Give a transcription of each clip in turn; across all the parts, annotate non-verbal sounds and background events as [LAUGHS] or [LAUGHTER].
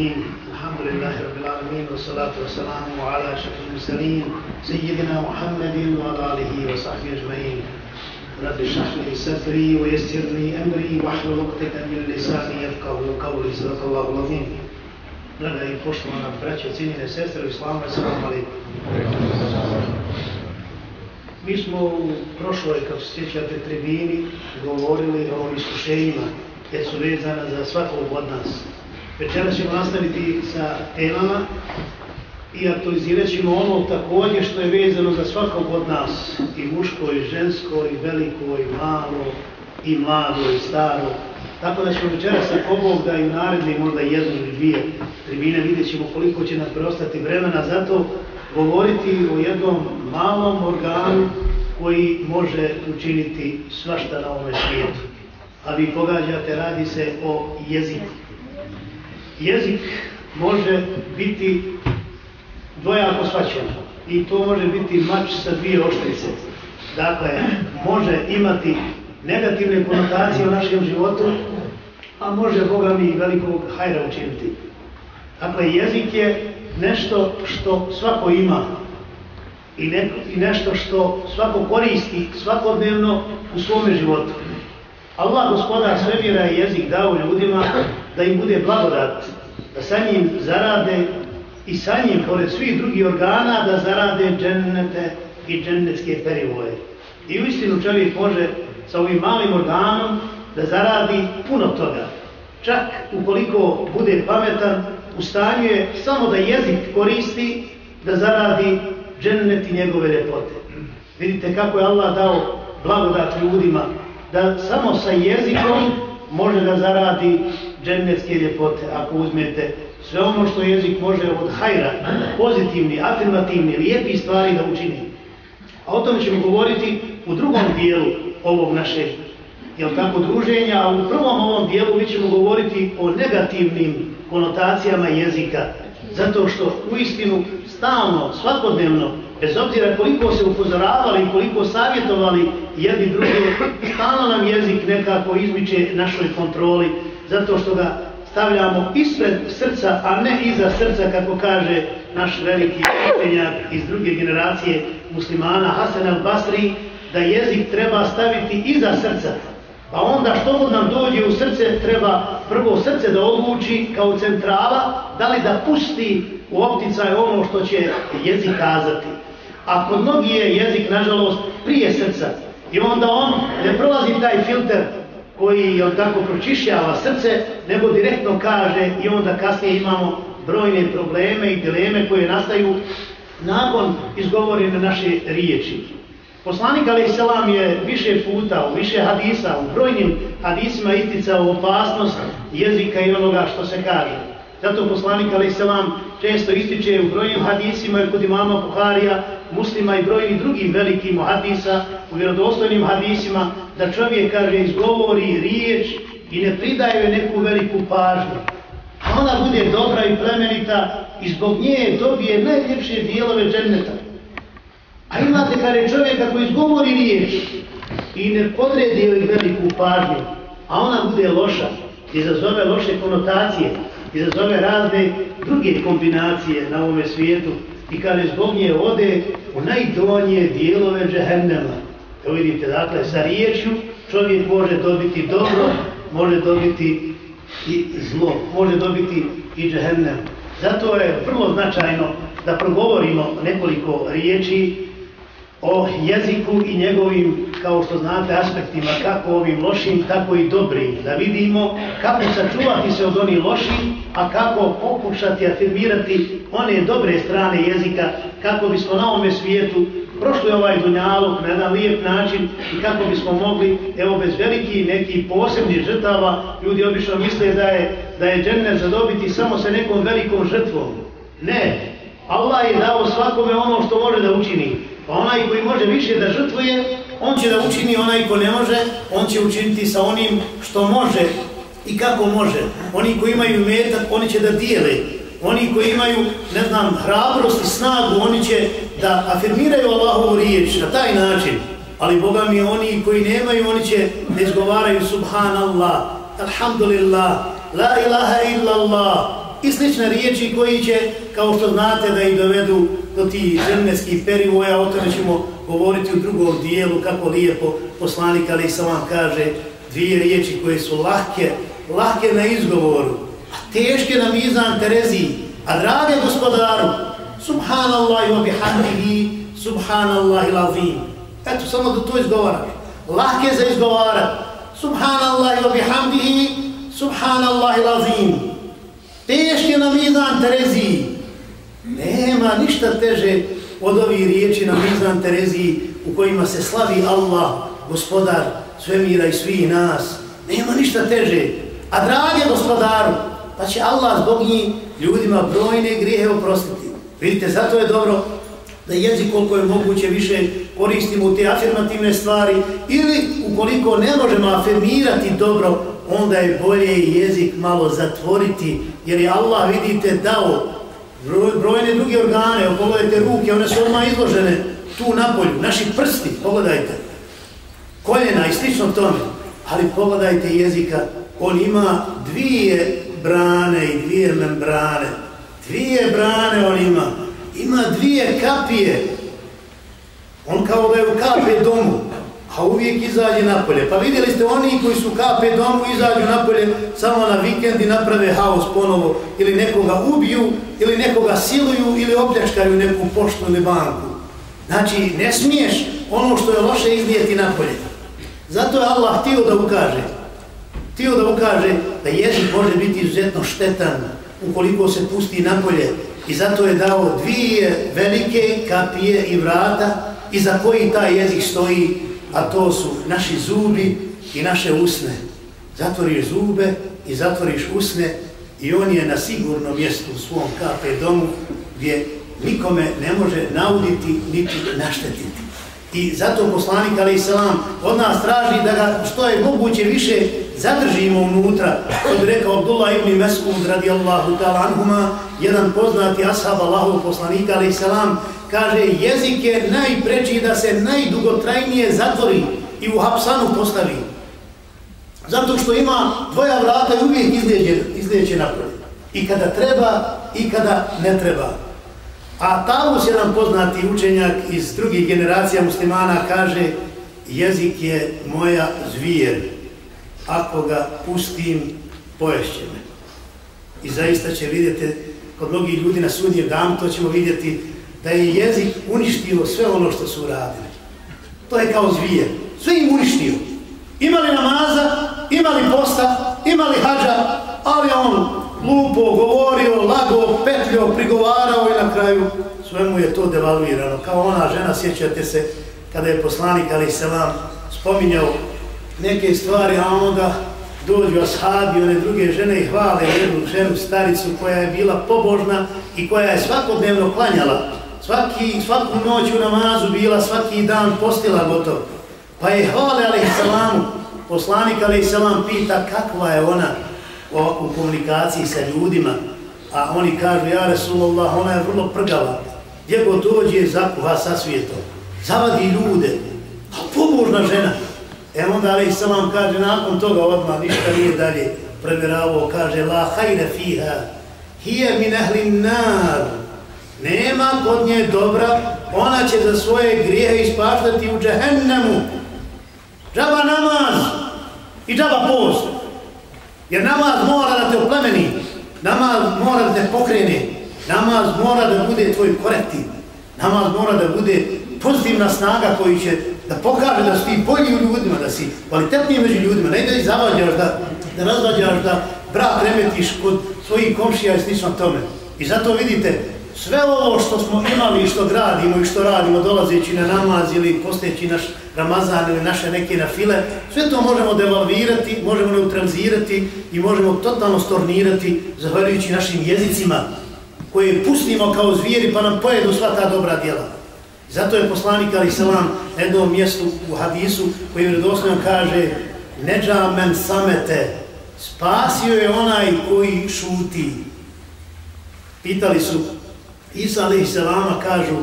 الرحيم. الحمد لله رب العالمين والصلاة والسلام على شكل المسلمين سيدنا محمد وعلى آله وصحبه أجمعين. رب شرح لي صدري ويسر لي أمري واحلل عقدة من لساني يفقهوا قولي صدق الله العظيم. Draga i poštovana braća, cijenine sestre, islama, والسلام Mi smo u prošloj, kako se sjećate, tribini govorili o iskušenjima, jer su vezana za svakog od nas. Večera ćemo nastaviti sa temama i aktualizirat ćemo ono također što je vezano za svakog od nas, i muško, i žensko, i veliko, i malo, i mlado, i staro. Tako da ćemo večera sa Bog da i naredni možda jednu ili dvije tribine vidjet ćemo koliko će nam preostati vremena, zato govoriti o jednom malom organu koji može učiniti svašta na ovome svijetu. A vi pogađate, radi se o jeziku. Jezik može biti dvojako svaćen i to može biti mač sa dvije oštrice. Dakle, može imati negativne konotacije u našem životu, a može Boga mi velikog hajra učiniti. Dakle, jezik je nešto što svako ima i, ne, i nešto što svako koristi svakodnevno u svome životu. Allah, gospodar svemira je jezik dao ljudima da im bude blagodat, da sa njim zarade i sa njim, pored svih drugih organa, da zarade džennete i džennetske perivoje. I u istinu čovjek može sa ovim malim organom da zaradi puno toga. Čak ukoliko bude pametan, u stanju je samo da jezik koristi da zaradi džennet i njegove lepote. Vidite kako je Allah dao blagodat ljudima da samo sa jezikom može da zaradi džennetske ljepote ako uzmete sve ono što jezik može od hajra, pozitivni, afirmativni, lijepi stvari da učini. A o tome ćemo govoriti u drugom dijelu ovog našeg jel tako, druženja, a u prvom ovom dijelu mi ćemo govoriti o negativnim konotacijama jezika, zato što u istinu stalno, svakodnevno, bez obzira koliko se upozoravali, koliko savjetovali jedni drugi, stalno nam jezik nekako izmiče našoj kontroli, zato što ga stavljamo ispred srca, a ne iza srca, kako kaže naš veliki učenjak iz druge generacije muslimana, Hasan al-Basri, da jezik treba staviti iza srca, Pa onda što god nam dođe u srce, treba prvo srce da odluči kao centrala, da li da pusti u opticaj ono što će jezik kazati. A kod mnogi je jezik, nažalost, prije srca. I onda on ne prolazi taj filter koji on tako pročišćava srce, nego direktno kaže i onda kasnije imamo brojne probleme i dileme koje nastaju nakon izgovorene naše riječi. Poslanik Aleyhisselam je više puta, u više hadisa, u brojnim hadisima isticao opasnost jezika i onoga što se kaže. Zato poslanik Aleyhisselam često ističe u brojnim hadisima i kod imama Buharija, muslima i brojnim drugim velikim hadisa, u vjerodostojnim hadisima, da čovjek kaže izgovori riječ i ne pridaje neku veliku pažnju. A Ona bude dobra i plemenita i zbog nje dobije najljepše dijelove dženneta. A imate kada čovjeka čovjek koji izgovori riječ i ne podredi joj veliku pažnju, a ona bude loša, izazove loše konotacije, izazove razne druge kombinacije na ovome svijetu i kada zbog nje ode u najdonje dijelove džehennema. Evo vidite, dakle, sa riječju čovjek može dobiti dobro, može dobiti i zlo, može dobiti i džehennem. Zato je vrlo značajno da progovorimo nekoliko riječi o jeziku i njegovim, kao što znate, aspektima, kako ovim lošim, tako i dobrim, da vidimo kako sačuvati se od onih loših, a kako pokušati afirmirati one dobre strane jezika, kako bismo na ovome svijetu prošli ovaj dunjalog na jedan lijep način i kako bismo mogli, evo bez veliki neki posebni žrtava, ljudi obično misle da je, da je džennet zadobiti samo sa nekom velikom žrtvom. Ne, Allah je dao svakome ono što može da učini. Pa onaj koji može više da žrtvuje, on će da učini onaj ko ne može, on će učiniti sa onim što može i kako može. Oni koji imaju metak, oni će da dijele. Oni koji imaju, ne znam, hrabrost i snagu, oni će da afirmiraju Allahovu riječ na taj način. Ali Boga mi oni koji nemaju, oni će ne izgovaraju Subhanallah, Alhamdulillah, La ilaha illallah, i slične riječi koji će, kao što znate, da ih dovedu do ti zemljskih perivoja, o tome ćemo govoriti u drugom dijelu, kako lijepo poslanik Ali Salam kaže, dvije riječi koje su lahke, lahke na izgovoru, teške na mizan Terezi, a drage gospodaru, subhanallah wa bihamdihi, subhanallah i azim. Eto, samo da to izgovaraš. Lahke za izgovarat. Subhanallah wa bihamdihi, subhanallah i azim teške na Mizan Terezi. Nema ništa teže od ovih riječi na Mizan Terezi u kojima se slavi Allah, gospodar svemira i svih nas. Nema ništa teže. A drage gospodaru, pa će Allah zbog njih ljudima brojne grijehe oprostiti. Vidite, zato je dobro da jezik koliko je moguće više koristimo u te afirmativne stvari ili ukoliko ne možemo afirmirati dobro, onda je bolje jezik malo zatvoriti, jer je Allah, vidite, dao brojne druge organe, pogledajte ruke, one su odmah izložene tu napolju, naši prsti, pogledajte, koljena i slično tome, ali pogledajte jezika, on ima dvije brane i dvije membrane, dvije brane on ima, ima dvije kapije, on kao da je u kape domu, a uvijek izađe napolje. Pa vidjeli ste oni koji su kape domu, izađu napolje samo na vikend i naprave haos ponovo, ili nekoga ubiju, ili nekoga siluju, ili opljačkaju neku poštu ili banku. Znači, ne smiješ ono što je loše iznijeti napolje. Zato je Allah htio da ukaže, htio da ukaže da jezik može biti izuzetno štetan ukoliko se pusti napolje. I zato je dao dvije velike kapije i vrata iza koji taj jezik stoji a to su naši zubi i naše usne. Zatvoriš zube i zatvoriš usne i on je na sigurnom mjestu u svom kape domu gdje nikome ne može nauditi niti naštetiti. I zato poslanik Ali Salam od nas traži da ga što je moguće više zadržimo unutra. To bi rekao Abdullah ibn Mesud radijallahu ta'ala anhuma, jedan poznati ashab Allahov poslanika Ali Salam, kaže jezik je najpreći da se najdugotrajnije zatvori i u hapsanu postavi. Zato što ima dvoja vrata i uvijek izlijeće napred. I kada treba i kada ne treba. A Talus, jedan poznati učenjak iz drugih generacija muslimana, kaže jezik je moja zvijer. Ako ga pustim, poješće me. I zaista će vidjeti, kod mnogih ljudi na sudnjem dam, to ćemo vidjeti da je jezik uništio sve ono što su uradili. To je kao zvijer. Sve im uništio. Imali namaza, imali posta, imali hađa, ali on lupo, govorio, lago, petljio, kraju svemu je to devaluirano. Kao ona žena, sjećate se, kada je poslanik Ali Selam spominjao neke stvari, a onda dođu ashabi, one druge žene i hvale jednu ženu staricu koja je bila pobožna i koja je svakodnevno klanjala svaki, svaku noć u namazu bila, svaki dan postila gotovo. Pa je hvale alaihissalamu, poslanik alaihissalamu pita kakva je ona u komunikaciji sa ljudima. A oni kažu, ja Resulullah, ona je vrlo prgava. Gdje god dođe, zakuha sa svijetom. Zavadi ljude. A pobožna žena. E onda alaihissalamu kaže, nakon toga odmah ništa nije dalje prevjeravao, kaže, la hajne fiha, hije min ehlin nar, nema kod nje dobra, ona će za svoje grijehe ispaštati u džehennemu. Džaba namaz i džaba post. Jer namaz mora da te oplemeni, namaz mora da te pokrene, namaz mora da bude tvoj korektiv, namaz mora da bude pozitivna snaga koji će da pokaže da si ti bolji u ljudima, da si kvalitetniji među ljudima, ne da ih zavađaš, da, da razvađaš, da brak remetiš kod svojih komšija i slično tome. I zato vidite, sve ovo što smo imali i što gradimo i što radimo dolazeći na namaz ili posteći naš Ramazan ili naše neke nafile, sve to možemo devalvirati, možemo neutralizirati i možemo totalno stornirati zahvaljujući našim jezicima koje pustimo kao zvijeri pa nam pojedu sva ta dobra djela. Zato je poslanik Ali Salam na jednom mjestu u hadisu koji je kaže Neđa men samete, spasio je onaj koji šuti. Pitali su Isa alaih salama kažu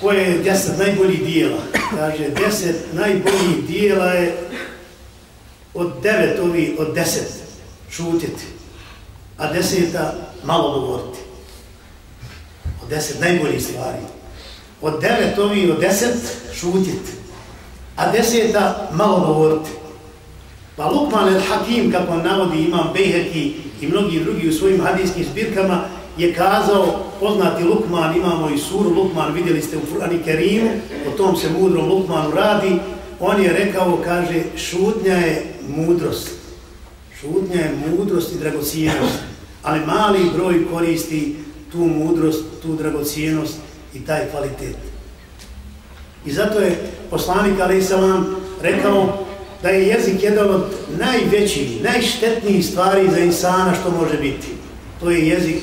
koje je deset najboljih dijela. Kaže, deset najboljih dijela je od devet ovi, od deset šutiti. a deseta malo govoriti. Od deset najboljih stvari. Od devet ovi, od deset šutiti. A deseta malo govoriti. Pa Lukman el-Hakim, kako navodi imam Bejheki i mnogi drugi u svojim hadijskim zbirkama, je kazao, poznati Lukman, imamo i suru Lukman, vidjeli ste u Furani Kerimu, o tom se mudrom Lukmanu radi, on je rekao, kaže, šutnja je mudrost. Šutnja je mudrost i dragocijenost, ali mali broj koristi tu mudrost, tu dragocijenost i taj kvalitet. I zato je poslanik Ali Salam rekao da je jezik jedan od najvećih, najštetnijih stvari za insana što može biti. To je jezik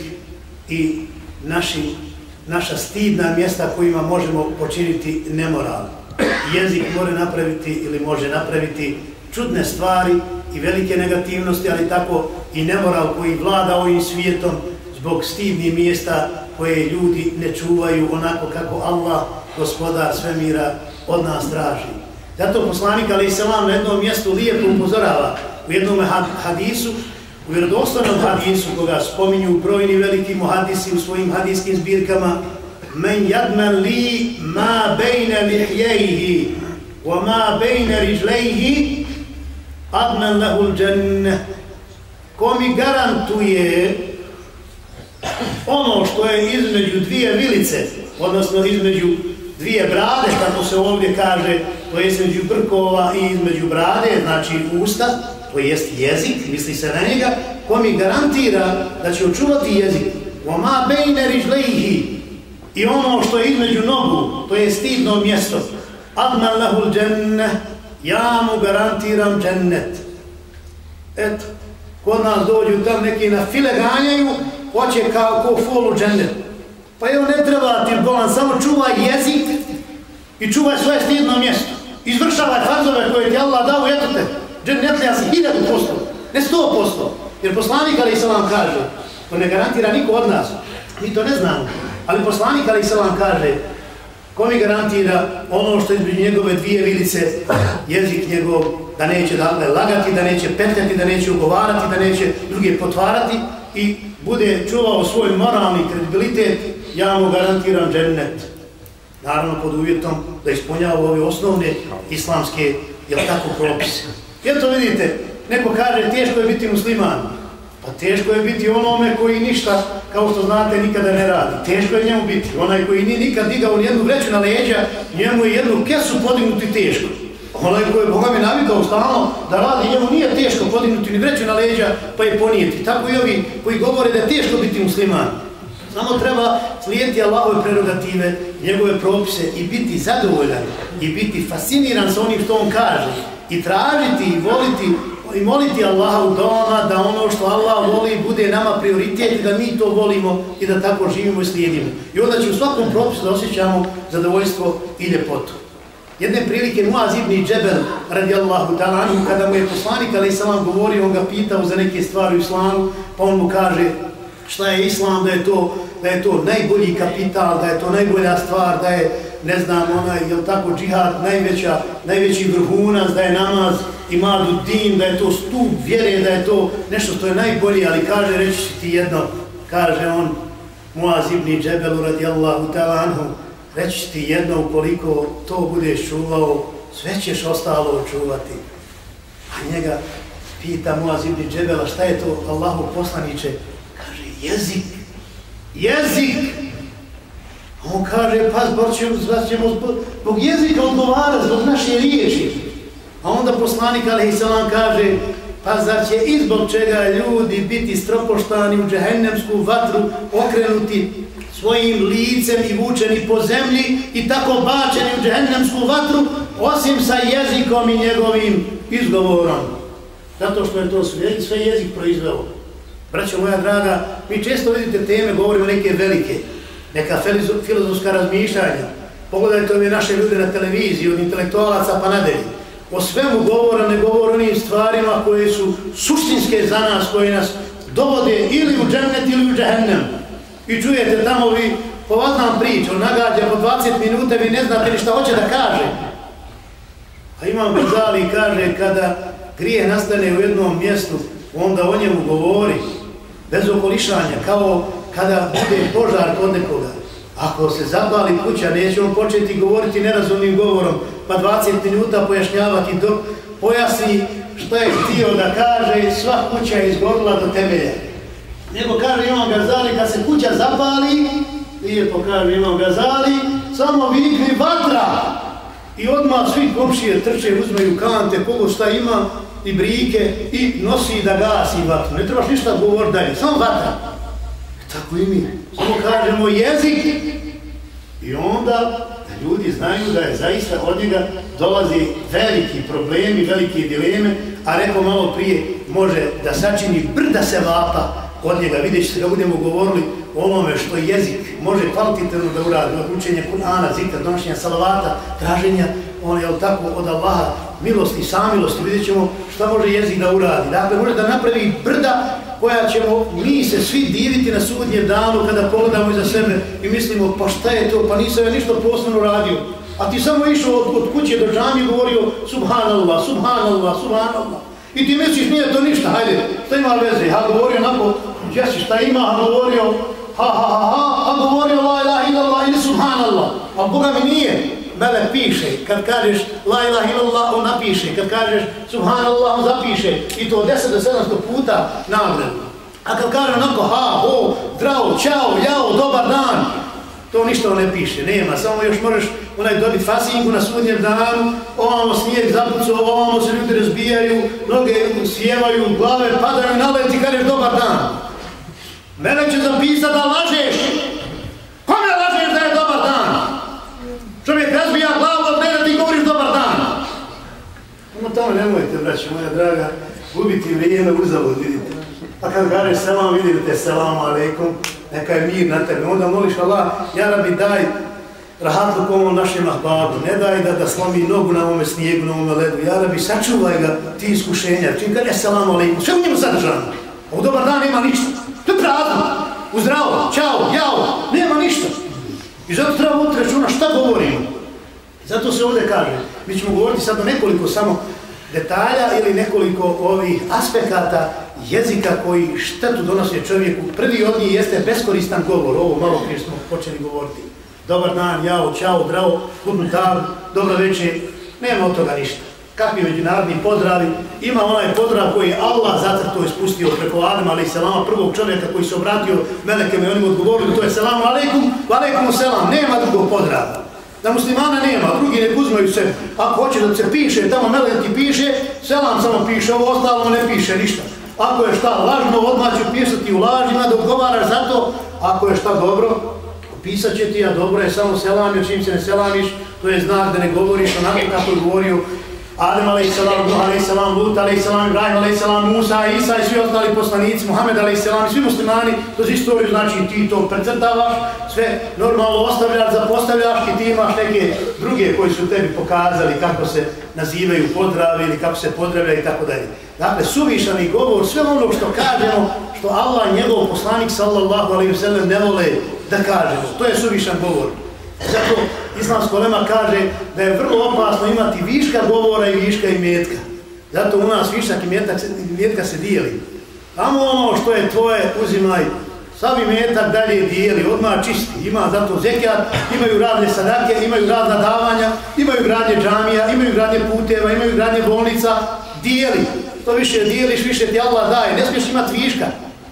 i naši, naša stidna mjesta kojima možemo počiniti nemoral. Jezik može napraviti ili može napraviti čudne stvari i velike negativnosti, ali tako i nemoral koji vlada ovim svijetom zbog stidnih mjesta koje ljudi ne čuvaju onako kako Allah, gospodar svemira, od nas traži. Zato poslanik Ali Selam na jednom mjestu lijepo upozorava u jednom hadisu, u vjerodostanom hadisu koga spominju brojni veliki muhadisi u svojim hadijskim zbirkama men jadman li ma bejne lihjejhi wa ma bejne rižlejhi adman lahul dženne ko mi garantuje ono što je između dvije vilice odnosno između dvije brade kako se ovdje kaže to je između brkova i između brade znači usta to jest jezik, misli se na njega, ko mi garantira da će očuvati jezik. Oma bejne rižlejhi i ono što je između nogu, to je stidno mjesto. Adman lahul dženne, ja mu garantiram džennet. Eto, kod nas dođu tam neki na file ganjaju, hoće kao ko folu džennet. Pa evo ne treba ti bolan, samo čuvaj jezik i čuvaj svoje stidno mjesto. Izvršavaj fazove koje ti Allah dao, eto te. Džennetlija si hiljadu posto, ne sto posto. Jer poslanik Ali Isalam kaže, to ne garantira niko od nas, mi to ne znamo, ali poslanik Ali Isalam kaže, ko mi garantira ono što je između njegove dvije vilice, jezik njegov, da neće dakle, lagati, da neće petljati, da neće ugovarati, da neće druge potvarati i bude čuvao svoj moralni kredibilitet, ja mu garantiram džennet. Naravno pod uvjetom da ispunjava ove osnovne islamske, jel tako, propise. Jel to vidite? Neko kaže teško je biti musliman. Pa teško je biti onome koji ništa, kao što znate, nikada ne radi. Teško je njemu biti. Onaj koji nije nikad digao jednu vreću na leđa, njemu je jednu kesu podignuti teško. Onaj koji je Boga mi navikao stalno da radi, njemu nije teško podignuti ni vreću na leđa, pa je ponijeti. Tako i ovi koji govore da je teško biti musliman. Samo treba slijediti Allahove prerogative, njegove propise i biti zadovoljan i biti fasciniran sa onim što on kaže i tražiti i voliti i moliti Allaha u doma da ono što Allah voli bude nama prioritet i da mi to volimo i da tako živimo i slijedimo. I onda će u svakom propisu da osjećamo zadovoljstvo i ljepotu. Jedne prilike Muaz ibn Džebel radi Allahu ta'ala kada mu je poslanik ali sam vam govorio, on ga pitao za neke stvari u islamu, pa on mu kaže šta je islam, da je to, da je to najbolji kapital, da je to najbolja stvar, da je ne znam, onaj, jel tako, džihad, najveća, najveći vrhunac, da je namaz, i madu din, da je to stup vjere, da je to nešto što je najbolje, ali kaže, reći ti jedno, kaže on, Muaz ibn Džebelu radijallahu ta'ala anhu, reći ti jedno, ukoliko to budeš čuvao, sve ćeš ostalo čuvati. A njega pita Muaz ibn Džebela, šta je to Allahu poslaniće? Kaže, jezik, jezik, On kaže, pa zbog ćemo, ćemo zbog jezika odgovara, zbog naše riječi. A onda poslanik Aleyhisselam kaže, pa zar će izbog čega ljudi biti stropoštani u džehennemsku vatru, okrenuti svojim licem i vučeni po zemlji i tako bačeni u džehennemsku vatru, osim sa jezikom i njegovim izgovorom. Zato što je to sve, sve jezik proizveo. Braćo moja draga, mi često vidite teme, govorimo neke velike, neka filozofska razmišljanja. Pogledajte ove naše ljude na televiziji, od intelektualaca pa nadalje. O svemu govora, ne govor onim stvarima koje su suštinske za nas, koje nas dovode ili u džennet ili u džehennem. I čujete tamo vi povaznan priču, nagađa po 20 minuta, vi ne znate ni šta hoće da kaže. A imam Gazali kaže kada grije nastane u jednom mjestu, onda o njemu govori. bez okolišanja, kao kada bude požar kod nekoga. Ako se zapali kuća, nećemo početi govoriti nerazumnim govorom, pa 20 minuta pojašnjavati dok pojasni što je htio da kaže, sva kuća je izgorila do temelja. Nego kaže imam gazali, kad se kuća zapali, lijepo kaže imam gazali, samo vikni vatra. I odmah svi komšije trče, uzmeju kante, kogo šta ima, i brike, i nosi da gasi vatru. Ne trebaš ništa govor dalje, samo vatra. Tako i mi. Samo kažemo jezik. I onda ljudi znaju da je zaista od njega dolazi veliki problemi, velike dileme, a rekao malo prije, može da sačini brda se vapa od njega. Vidjet ćete da budemo govorili o onome što jezik može kvalitetno da uradi, od učenja Kur'ana, zikra, donošenja salavata, traženja, on je tako od Allaha, milosti, samilosti, vidjet ćemo šta može jezik da uradi. Dakle, može da napravi brda koja ćemo mi se svi diviti na sudnjem danu kada pogledamo iza sebe i mislimo pa šta je to, pa nisam ja ništa posebno radio. A ti samo išao od, od kuće do džami i govorio subhanallah, subhanallah, subhanallah. I ti misliš nije to ništa, hajde, šta ima veze? Ha govorio onako, jesi šta ima, ha govorio, ha ha ha ha, ha govorio la ilaha illallah ili subhanallah. A Boga mi nije, Mele piše, kad kažeš la ilaha illallah, on napiše, kad kažeš subhanallah, on zapiše. I to 10 do 700 puta nagradno. A kad kaže onako ha, ho, zdravo, čao, jao, dobar dan, to ništa ne piše, nema, samo još moraš onaj dobit fasinku na sudnjem danu, ovamo snijeg zapucu, ovamo se ljudi razbijaju, noge sjevaju, glave padaju na let i kažeš dobar dan. Mene će zapisati da lažeš. Kome lažeš da? Čovjek razbija glavu od mene, ti govoriš dobar dan. Ono tamo nemojte, braći moja draga, gubiti vrijeme uzavod, vidite. Pa kad gareš selam, vidite, selam aleikum, neka je mir na tebe. Onda moliš Allah, ja rabi daj rahatlu komu našem ahbabu, ne daj da, da slomi nogu na ovome snijegu, na ovome ledu. Ja rabi, sačuvaj ga ti iskušenja. Čim kad je selam aleikum, sve u njemu zadržano. Ovo dobar dan nema ništa. To je prazno. Uzdravo, čao, jao, nema ništa. I zato treba voditi računa šta govorimo. Zato se ovdje kaže, mi ćemo govoriti sad o nekoliko samo detalja ili nekoliko ovih aspekata jezika koji štetu donose čovjeku. Prvi od njih jeste beskoristan govor, ovo malo prije smo počeli govoriti. Dobar dan, jao, čao, drao, hudnu dan, dobro večer, nema od toga ništa. Kakvi međunarodni pozdravi, ima onaj pozdrav koji je Allah zacrto ispustio preko Adama, ali i selama, prvog čovjeka koji se obratio melekama i onim odgovorili, to je selamu alaikum, alaikum selam, nema drugog pozdrava. Da muslimana nema, drugi ne uzmaju se, ako hoće da se piše, tamo melek ti piše, selam samo piše, ovo ostalo ne piše ništa. Ako je šta lažno, odmah ću pisati u lažima, da odgovaraš za to. Ako je šta dobro, pisat će ti, a dobro je samo selam, jer čim se ne selamiš, to je znak da ne govoriš onako kako je govorio Adem a.s., Nuh a.s., Lut a.s., Ibrahim a.s., Musa, Isa i svi ostali poslanici, Muhammed a.s. svi muslimani, kroz istoriju, znači ti to precrtavaš, sve normalno ostavljaš, zapostavljaš i ti imaš neke druge koji su tebi pokazali kako se nazivaju pozdravi ili kako se pozdravlja i tako dalje. Dakle, suvišani govor, sve ono što kažemo, što Allah i njegov poslanik sallallahu alaihi sallam ne vole da kažemo, to je suvišan govor. Zato islamsko lema kaže da je vrlo opasno imati viška govora i viška imetka. Zato u nas višak i metak, metka se dijeli. Tamo ono što je tvoje, uzimaj, sav metak dalje dijeli, odmah čisti. Ima zato zekijat, imaju radne sadake, imaju radna davanja, imaju gradnje džamija, imaju gradnje puteva, imaju gradnje bolnica, dijeli. To više dijeliš, više ti Allah daje. Ne smiješ imati viška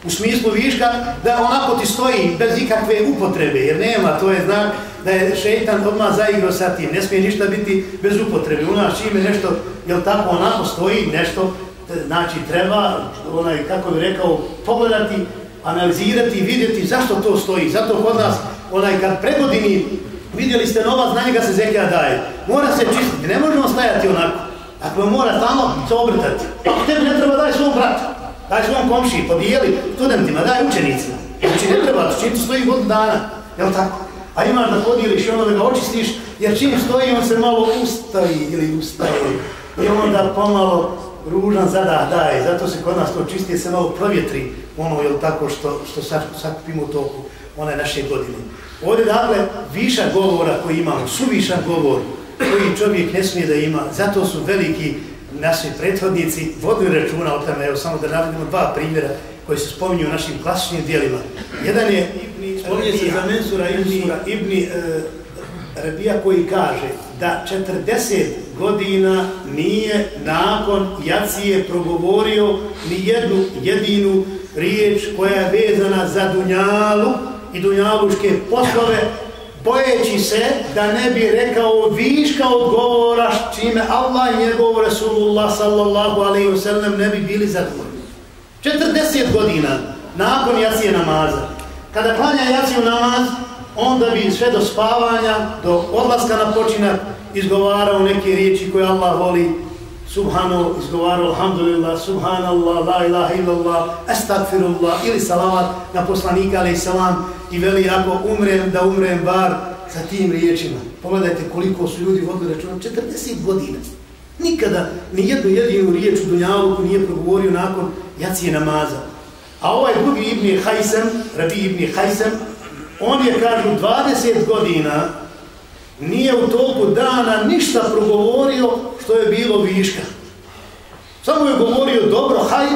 u smislu viška, da onako ti stoji bez ikakve upotrebe, jer nema, to je znak da je šeitan odmah zaigrao sa tim, ne smije ništa biti bez upotrebe. U nas čime nešto, jel tako, onako stoji nešto, znači treba, onaj, kako bi rekao, pogledati, analizirati, vidjeti zašto to stoji. Zato kod nas, onaj, kad pregodini vidjeli ste nova znanje ga se zekija daje, mora se čistiti, ne možemo stajati onako. Ako mora tamo se obrtati, tebi ne treba daj svom bratu, daj svom komši, podijeli studentima, daj učenicima. Znači ne treba, čim tu stoji godinu dana, jel tako? A imaš da podijeliš i ono da ga očistiš, jer čim stoji on se malo ustavi ili ustavi. I onda pomalo ružan zadah daje, zato se kod nas to čistije se malo provjetri, ono je tako što, što sakupimo toku one naše godine. Ovdje dakle, viša govora koji imamo, suvišan govor koji čovjek ne smije da ima, zato su veliki naši prethodnici vodili računa o tome, evo samo da navedemo dva primjera koji se spominju u našim klasičnim dijelima. Jedan je Ibni, spominje se za Mensura Ibni, Ibni uh, Rabija koji kaže da 40 godina nije nakon Jacije progovorio ni jednu jedinu riječ koja je vezana za Dunjalu i Dunjaluške poslove, bojeći se da ne bi rekao viška odgovora čime Allah i njegov Rasulullah sallallahu alaihi wa sallam ne bi bili zadovoljni. 40 godina nakon Jacije namaza, kada klanja Jaciju namaz, onda bi sve do spavanja, do odlaska na počinak, izgovarao neke riječi koje Allah voli, subhano, izgovarao alhamdulillah, subhanallah, la ilaha illallah, astagfirullah, ili salavat na poslanika, ali salam, i veli, ako umrem, da umrem bar sa tim riječima. Pogledajte koliko su ljudi vodili računom, 40 godina. Nikada ni jednu jedinu riječ u Dunjaluku nije progovorio nakon jacije namaza. A ovaj drugi Ibn Hajsem, Rabi Ibn Hajsem, on je, kažu, 20 godina nije u toku dana ništa progovorio što je bilo viška. Samo je govorio dobro, haj,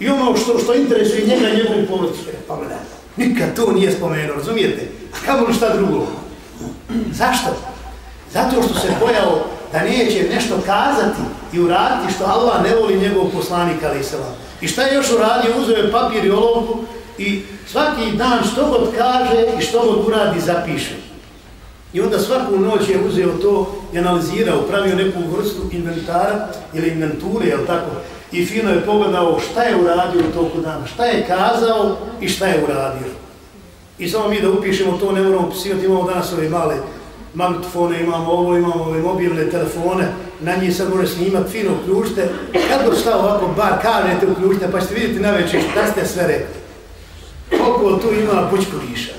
i ono što, što interesuje njega i njegovu porodicu. E, pa gledaj, nikad to nije spomenuo, razumijete? A kamo li šta drugo? Zašto? Zato što se pojao da neće nešto kazati i uraditi što Allah ne voli njegov poslanik, ali se vam. I šta je još uradio? Uzeo je papir i olovku i svaki dan što god kaže i što god uradi zapiše. I onda svaku noć je uzeo to i analizirao, pravio neku vrstu inventara ili inventure, jel tako? I fino je pogledao šta je uradio u toku dana, šta je kazao i šta je uradio. I samo mi da upišemo to, ne moramo pisivati, imamo danas ove male magnetofone, imamo ovo, imamo ove mobilne telefone, na njih sad može snimat, fino uključite. Kad god šta ovako bar kažete uključite, pa ćete vidjeti na večer šta ste sve rekli. Koliko tu ima bučkoviša,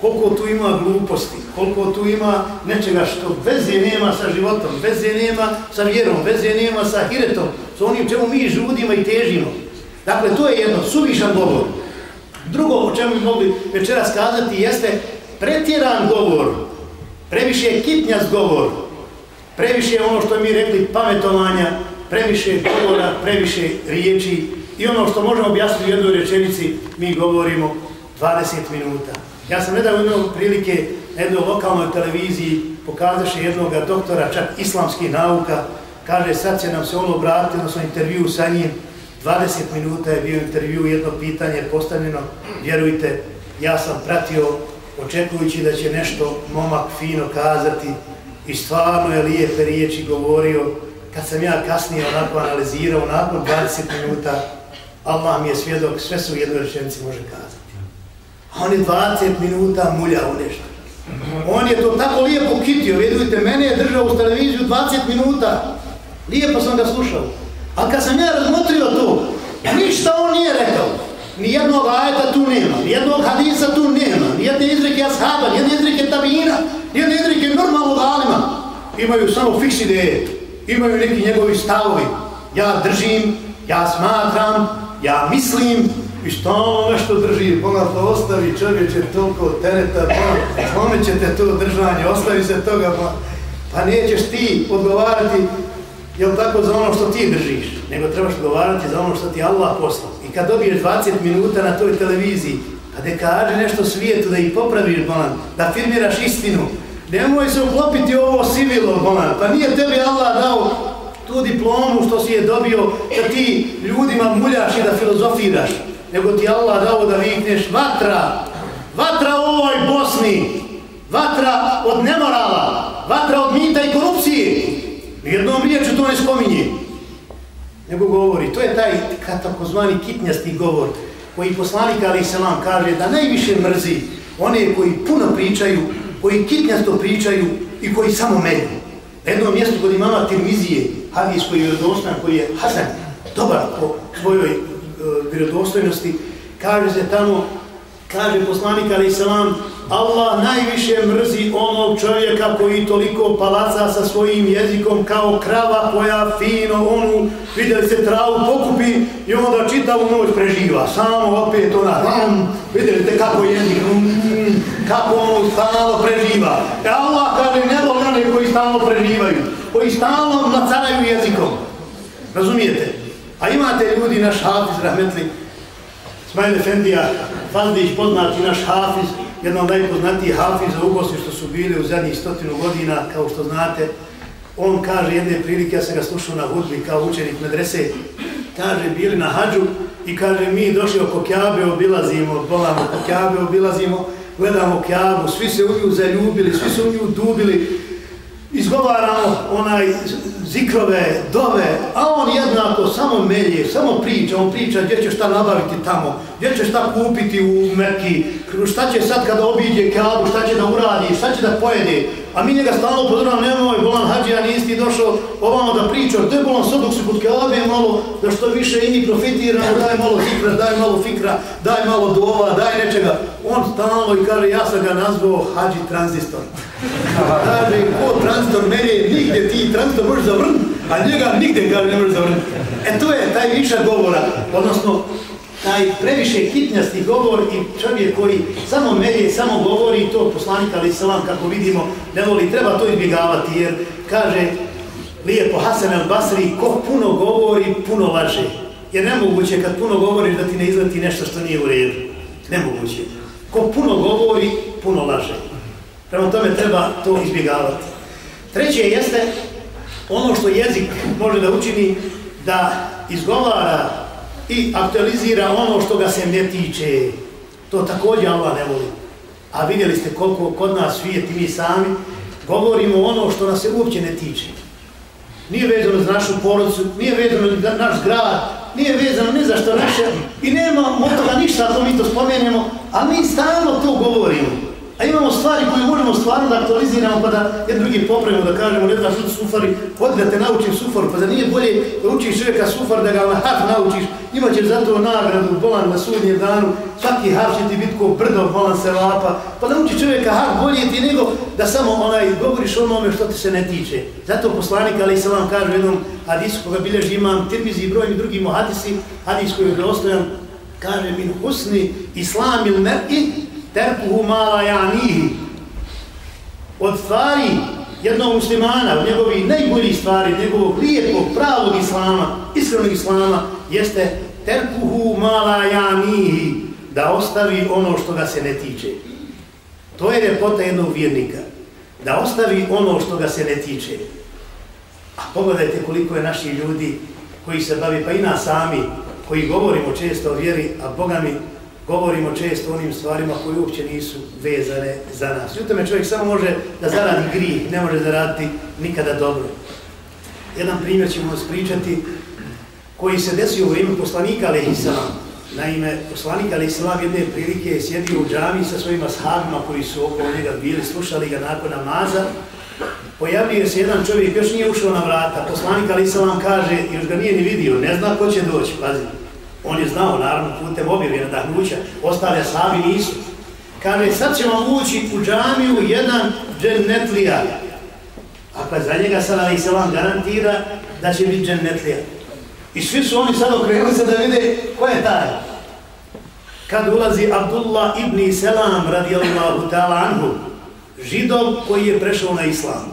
koliko tu ima gluposti, koliko tu ima nečega što veze nema sa životom, veze nema sa vjerom, veze nema sa hiretom, sa onim čemu mi žudimo i težimo. Dakle, to je jedno, suvišan govor. Drugo o čemu bi mogli večeras kazati jeste pretjeran govor, previše kitnjas govor, previše ono što mi rekli pametovanja, previše govora, previše riječi i ono što možemo objasniti u jednoj rečenici, mi govorimo 20 minuta. Ja sam nedavno imao prilike na jednoj lokalnoj televiziji pokazaše jednog doktora, čak islamskih nauka, kaže sad će nam se ono obratiti, odnosno intervju sa njim, 20 minuta je bio intervju, jedno pitanje postavljeno, vjerujte, ja sam pratio očekujući da će nešto momak fino kazati. I stvarno je lijepe riječi govorio, kad sam ja kasnije onako analizirao, nakon 20 minuta, Allah mi je svjedok, sve su u jednoj rečenici može kazati. A on je 20 minuta muljao nešto. On je to tako lijepo kitio, vidite, mene je držao u televiziju 20 minuta. Lijepo sam ga slušao. A kad sam ja razmotrio to, pa ništa on nije rekao. Nijednog ajeta tu nema, nijednog hadisa tu nema, nijedne izreke ashaba, nijedne izreke tabina, nijedne izreke normalnog alima. Imaju samo fiks ideje, imaju neki njegovi stavovi. Ja držim, ja smatram, ja mislim, i ono što nešto drži, Boga to ostavi čovječe toliko tereta, kome ćete to držanje, ostavi se toga, pa, pa nećeš ti odgovarati jel tako za ono što ti držiš, nego trebaš odgovarati za ono što ti Allah poslao. I kad dobiješ 20 minuta na toj televiziji, pa da kaže nešto svijetu, da ih popraviš, bolan, da firmiraš istinu, nemoj se uklopiti ovo sivilo, bolan, pa nije tebi Allah dao tu diplomu što si je dobio da ti ljudima muljaš i da filozofiraš nego ti Allah dao da vikneš vatra, vatra u ovoj Bosni, vatra od nemorala, vatra od mita i korupcije. Jednom riječu to ne spominje. Nego govori, to je taj takozvani kitnjasti govor koji poslanik Ali Selam kaže da najviše mrzi one koji puno pričaju, koji kitnjasto pričaju i koji samo meni. Na jednom mjestu kod imama Tirmizije, hadis koji je dostan, koji je Hasan, dobar po svojoj Eh, vjerodostojnosti, kaže se tamo, kaže poslanik Ali Salam, Allah najviše mrzi onog čovjeka koji toliko palaca sa svojim jezikom kao krava koja fino onu, vidjeli se travu pokupi i onda čita u noć preživa. Samo opet ona, hm, vidjeli te kako jezik, hm, kako ono stalno preživa. E Allah kaže, ne volane koji stalno preživaju, koji stalno nacaraju jezikom. Razumijete? A imate ljudi, naš hafiz, rahmetli, Smajl Efendija Fazdić, poznati naš hafiz, jedan od najpoznatijih hafiza u Bosni što su bili u zadnjih stotinu godina, kao što znate, on kaže jedne prilike, ja sam ga slušao na hudbi kao učenik medrese, kaže, bili na hađu i kaže, mi došli oko Kjabe, obilazimo, bolamo oko Kjabe, obilazimo, gledamo Kjabu, svi se u nju zaljubili, svi se u nju dubili, izgovaramo onaj zikrove, dove, a on jednako samo melje, samo priča, on priča gdje će šta nabaviti tamo, gdje će šta kupiti u Meki, šta će sad kada obiđe Kabu, šta će da uradi, šta će da pojede, a mi njega stalno podravamo, nemoj bolan hađija, nisi ti došao ovamo da priča, te bolan sad dok se kod Kabe malo, da što više i mi profitiramo, daj malo zikra, daj malo fikra, daj malo dova, daj nečega. On stalno i kaže, ja sam ga nazvao hađi tranzistor. Kaže, ko transtor mene, nigde ti transtor možeš zavrnuti, a njega nigde kaže ne možeš zavrnuti. E to je taj viša govora, odnosno taj previše hitnjasti govor i čovjek koji samo medije, samo govori to poslanika ali salam kako vidimo ne voli, treba to izbjegavati jer kaže lijepo Hasan al Basri ko puno govori, puno laže. Jer nemoguće kad puno govoriš da ti ne izleti nešto što nije u redu. Nemoguće. Ko puno govori, puno laže. Prema tome treba to izbjegavati. Treće jeste ono što jezik može da učini da izgovara i aktualizira ono što ga se ne tiče. To također Allah ne voli. A vidjeli ste koliko kod nas svijet i mi sami govorimo ono što nas se uopće ne tiče. Nije vezano za našu porodicu, nije vezano za naš grad, nije vezano ni za što naše i nema od toga ništa ako mi to spomenemo, a mi stalno to govorimo. A imamo stvari koje možemo stvarno da aktualiziramo pa da jedan drugi popravimo, da kažemo ne znaš što sufari, hodi da te naučim sufar, pa da nije bolje da učiš čovjeka sufar da ga na harf naučiš, imaćeš za to nagradu, bolan na sudnjem danu, svaki harf će ti biti ko brdo, bolan se lapa, pa da uči čovjeka harf bolje ti nego da samo onaj govoriš onome što ti se ne tiče. Zato poslanik, ali se vam kaže u jednom hadisu koga bilježi imam, tirmizi i brojni drugi hadisi, hadis koji je preostojan, kaže min husni islamil mer'i terpuhu mala janihi. Od stvari jednog muslimana, od njegovih najboljih stvari, njegovog lijepog, pravog islama, iskrenog islama, jeste terpuhu mala janihi, da ostavi ono što ga se ne tiče. To je repota jednog vjernika, da ostavi ono što ga se ne tiče. A pogledajte koliko je naši ljudi koji se bavi, pa i nas sami, koji govorimo često o vjeri, a Boga mi govorimo često o onim stvarima koje uopće nisu vezane za nas. U tome čovjek samo može da zaradi grijeh, ne može zaraditi nikada dobro. Jedan primjer ćemo vas pričati koji se desio u vrijeme poslanika Alehissalam. Naime, poslanik Alehissalam jedne prilike je sjedio u džami sa svojima sahabima koji su oko njega bili, slušali ga nakon namaza. Pojavio se jedan čovjek, još nije ušao na vrata. Poslanik Alehissalam kaže, još ga nije ni vidio, ne zna ko će doći, pazite. On je znao, naravno, putem objeve nadahnuća, ostale sami nisu. Kaže, sad ćemo ući u džamiju jedan džennetlija. A pa za njega sad Ali Selam garantira da će biti džennetlija. I svi su oni sad okrenuli se da vide ko je taj. Kad ulazi Abdullah ibn Selam radijallahu ta'ala anhu, židov koji je prešao na islam.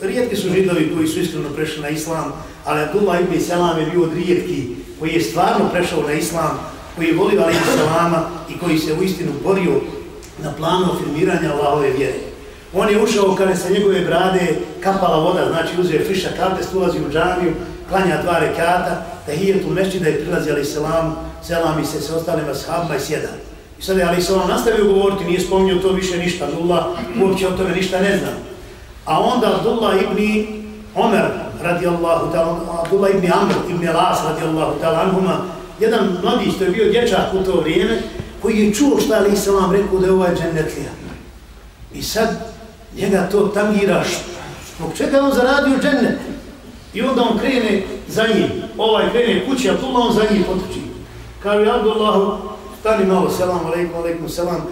Rijetki su židovi koji su iskreno prešli na islam, ali Abdullah ibn Selam je bio od rijetki koji je stvarno prešao na islam, koji je volio Ali Islama i koji se u istinu borio na planu afirmiranja Allahove vjere. On je ušao kada se njegove brade kapala voda, znači uzeo friša kapest, ulazi u džamiju, klanja dva rekata, da je tu mešći da je prilazi Ali Salam, selam i se se ostalima sahabima i sjeda. I sada je Ali Salam nastavio govoriti, nije spominio to više ništa, Abdullah uopće o tome ništa ne zna. A onda Abdullah ibn Omer, radijallahu ta'ala, Abdullah ibn Amr ibn Elas radijallahu ta'ala anhuma, jedan mladić, to je bio dječak u to vrijeme, koji je čuo šta Ali Isalam rekao da je ovaj džennetlija. I sad njega to tangiraš, zbog čega on zaradio džennet? I onda on krene za njim, ovaj krene kući, a tu on za njim potuči. Kaže, Abdullahu, stani malo, selam, alaikum, alaikum, selam.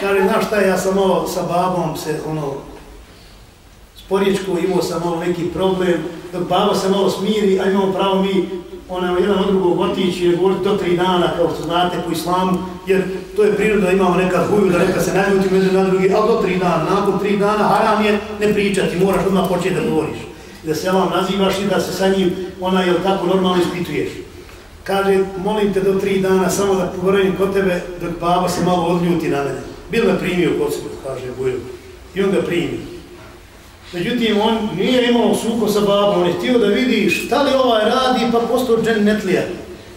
Kaže, znaš šta, ja sam malo sa babom se, ono, Porječko imao sam malo neki problem, dok baba se malo smiri, a imamo pravo mi onaj, jedan od drugog otići i govoriti do tri dana, kao što znate, po islamu, jer to je priroda da imamo neka huju, da neka se najljuti među na drugi, ali do tri dana, nakon tri dana, haram je ne pričati, moraš odmah početi da govoriš. Da se vam nazivaš i da se sa njim, ona je tako normalno ispituješ. kaže, molim te do tri dana samo da pogoravim kod tebe dok baba se malo odljuti na mene. Bilo me primio kod sebe, kaže Bujo. I on ga primio. Međutim, on nije imao suko sa babom, on je htio da vidi šta li ovaj radi, pa postao džennetlija.